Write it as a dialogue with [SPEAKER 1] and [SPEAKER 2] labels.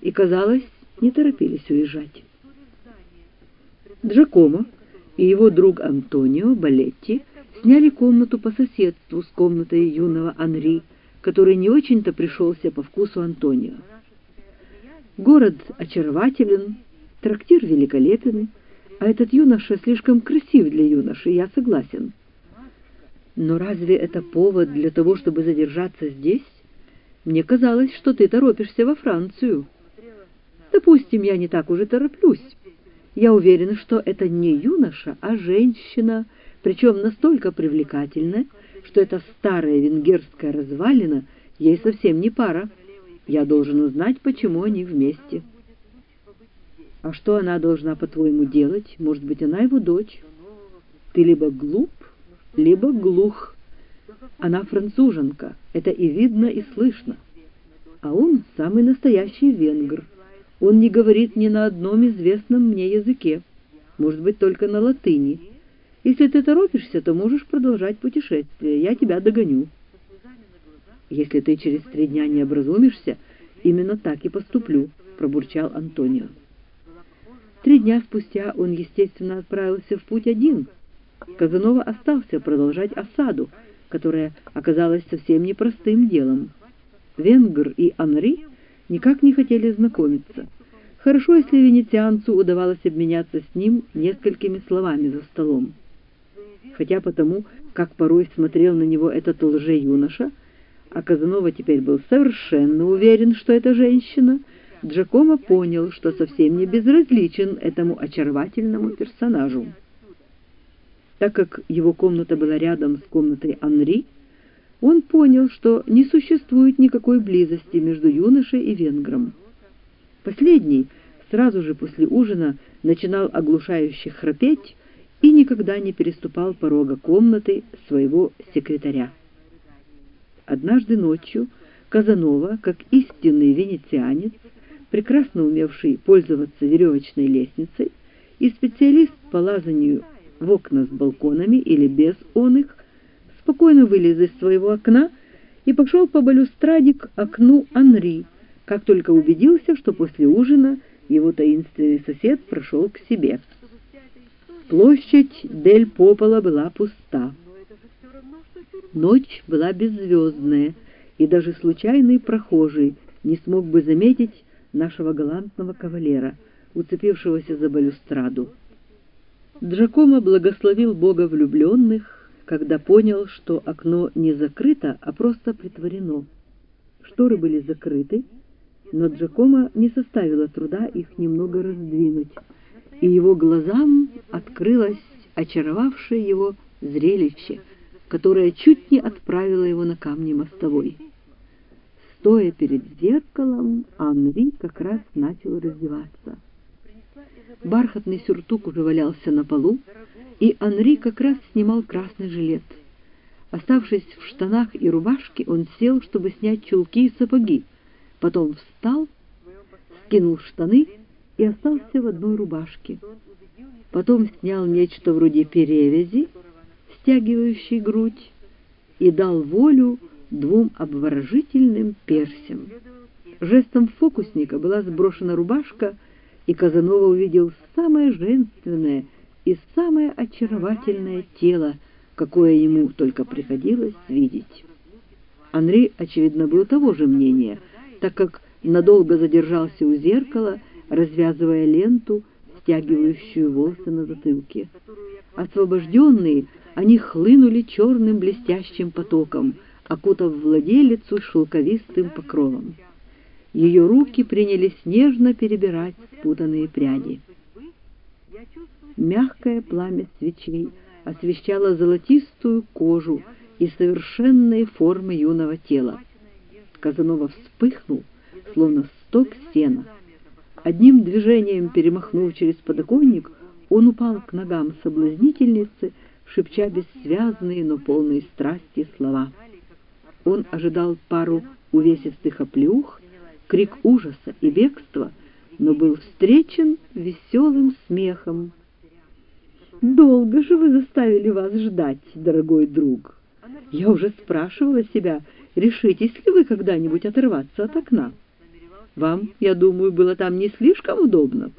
[SPEAKER 1] и, казалось, не торопились уезжать. Джакомо и его друг Антонио Балетти сняли комнату по соседству с комнатой юного Анри, который не очень-то пришелся по вкусу Антонио. Город очарователен, трактир великолепен, а этот юноша слишком красив для юноши, я согласен. Но разве это повод для того, чтобы задержаться здесь? Мне казалось, что ты торопишься во Францию. Допустим, я не так уже тороплюсь. Я уверена, что это не юноша, а женщина, причем настолько привлекательная, что эта старая венгерская развалина ей совсем не пара. Я должен узнать, почему они вместе. А что она должна, по-твоему, делать? Может быть, она его дочь? Ты либо глуп, либо глух. Она француженка, это и видно, и слышно. А он самый настоящий венгр. Он не говорит ни на одном известном мне языке, может быть, только на латыни. Если ты торопишься, то можешь продолжать путешествие, я тебя догоню. Если ты через три дня не образумишься, именно так и поступлю, пробурчал Антонио. Три дня спустя он, естественно, отправился в путь один. Казанова остался продолжать осаду, которая оказалась совсем непростым делом. Венгр и Анри никак не хотели знакомиться. Хорошо, если венецианцу удавалось обменяться с ним несколькими словами за столом. Хотя потому, как порой смотрел на него этот лже-юноша, а Казанова теперь был совершенно уверен, что это женщина, Джакомо понял, что совсем не безразличен этому очаровательному персонажу. Так как его комната была рядом с комнатой Анри, он понял, что не существует никакой близости между юношей и венгром. Последний сразу же после ужина начинал оглушающе храпеть и никогда не переступал порога комнаты своего секретаря. Однажды ночью Казанова, как истинный венецианец, прекрасно умевший пользоваться веревочной лестницей и специалист по лазанию в окна с балконами или без он их, спокойно вылез из своего окна и пошел по балюстраде к окну Анри, как только убедился, что после ужина его таинственный сосед прошел к себе. Площадь Дель Попола была пуста. Ночь была беззвездная, и даже случайный прохожий не смог бы заметить нашего галантного кавалера, уцепившегося за балюстраду. Джакомо благословил Бога влюбленных, когда понял, что окно не закрыто, а просто притворено. Шторы были закрыты, но Джакомо не составило труда их немного раздвинуть, и его глазам открылось очаровавшее его зрелище, которое чуть не отправило его на камни мостовой. Стоя перед зеркалом, Анри как раз начал раздеваться. Бархатный сюртук уже валялся на полу, и Анри как раз снимал красный жилет. Оставшись в штанах и рубашке, он сел, чтобы снять чулки и сапоги. Потом встал, скинул штаны и остался в одной рубашке. Потом снял нечто вроде перевязи, стягивающей грудь, и дал волю двум обворожительным персям. Жестом фокусника была сброшена рубашка, и Казанова увидел самое женственное и самое очаровательное тело, какое ему только приходилось видеть. Анри, очевидно, был того же мнения, так как надолго задержался у зеркала, развязывая ленту, стягивающую волосы на затылке. Освобожденные, они хлынули черным блестящим потоком, окутав владелицу шелковистым покровом. Ее руки принялись нежно перебирать спутанные пряди. Мягкое пламя свечей освещало золотистую кожу и совершенные формы юного тела. Казанова вспыхнул, словно сток сена. Одним движением перемахнув через подоконник, он упал к ногам соблазнительницы, шепча бессвязные, но полные страсти слова. Он ожидал пару увесистых оплеух крик ужаса и бегства, но был встречен веселым смехом. «Долго же вы заставили вас ждать, дорогой друг. Я уже спрашивала себя, решитесь ли вы когда-нибудь оторваться от окна. Вам, я думаю, было там не слишком удобно?»